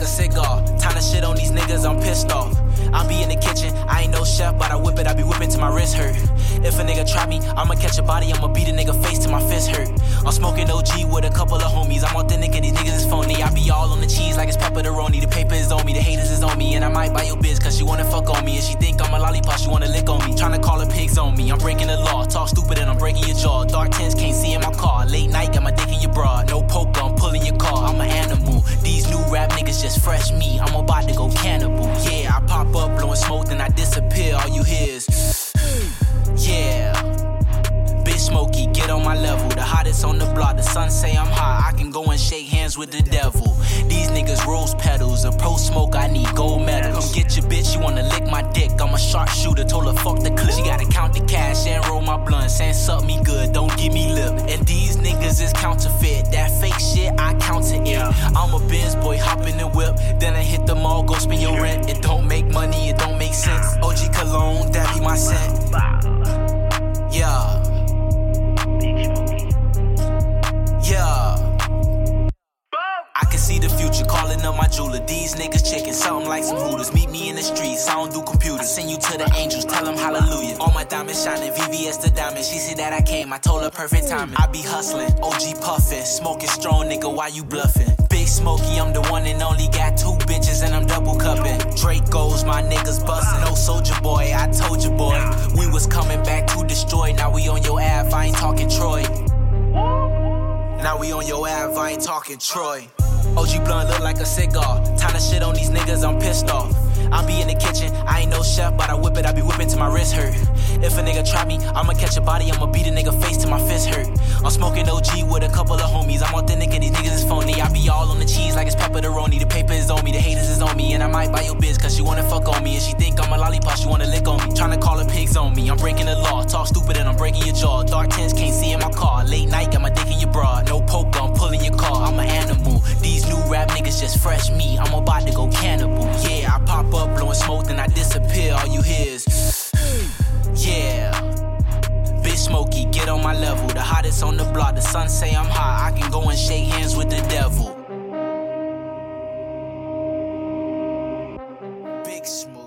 Like a cigar. Time to shit on these niggas, I'm pissed off. I'll be in the kitchen, I ain't no chef, but I whip it, I be whipping till my wrist hurt. If a nigga try me, I'ma catch a body, I'ma beat a nigga face till my fist hurt. I'm smoking OG with a couple of homies, I'm authentic and these niggas is phony. I be all on the cheese like it's pepperoni, the paper is on me, the haters is on me, and I might buy your bitch cause she wanna fuck on me. And she think I'm a lollipop, she wanna lick on me. Tryna call her pigs on me, I'm blowing smoke, then I disappear. All you hear is, yeah. Bitch Smokey, get on my level. The hottest on the block. The sun say I'm hot. I can go and shake hands with the devil. These niggas rose petals. A pro smoke, I need gold medals. Come get your bitch, you wanna lick my dick. I'm a sharpshooter. Told her fuck the clip. She gotta count the cash and roll my blunt. Saying suck me good, don't give me lip. And these niggas is counterfeit. That fake shit, I counter it. I'm a Benz boy, hop in the whip. Then I hit the mall, go spend your rent. It don't make money, it don't make sense. OG cologne, that be my scent. Yeah. Yeah. I can see the future calling up my jeweler. These niggas checking something like some hooters. Meet me in the streets, I don't do computers. I send you to the angels, tell them hallelujah. All my diamonds shining, VVS the diamond. She see that I came, I told her perfect timing. I be hustling, OG puffin', smoking strong, nigga, why you bluffing? Big Smokey, I'm the one and only. Got two bitches and I'm double cupping. My niggas bustin'. No soldier boy, I told you boy. We was coming back to destroy. Now we on your app, I ain't talking Troy. Now we on your app, I ain't talking Troy. OG blunt look like a cigar. Time to shit on these niggas, I'm pissed off. I be in the kitchen, I ain't no chef, but I whip it, I be whipping till my wrist hurt. If a nigga try me, I'ma catch a body, I'ma beat a nigga face till my fist hurt. I'm smoking OG with a couple of homies, I'm authentic and these niggas is phony. I be all on the might buy your bitch cause she wanna fuck on me. And she think I'm a lollipop, she wanna lick on me. Tryna call her pigs on me, I'm breaking the law. Talk stupid and I'm breaking your jaw. Dark tents can't see in my car. Late night, got my dick in your bra. No poker, I'm pulling your car, I'm an animal. These new rap niggas just fresh me, I'm about to go cannibal. Yeah, I pop up blowing smoke, then I disappear. All you hear is, yeah. Bitch Smokey, get on my level. The hottest on the block. The sun say I'm hot. I can go and shake hands with the. makes smooth.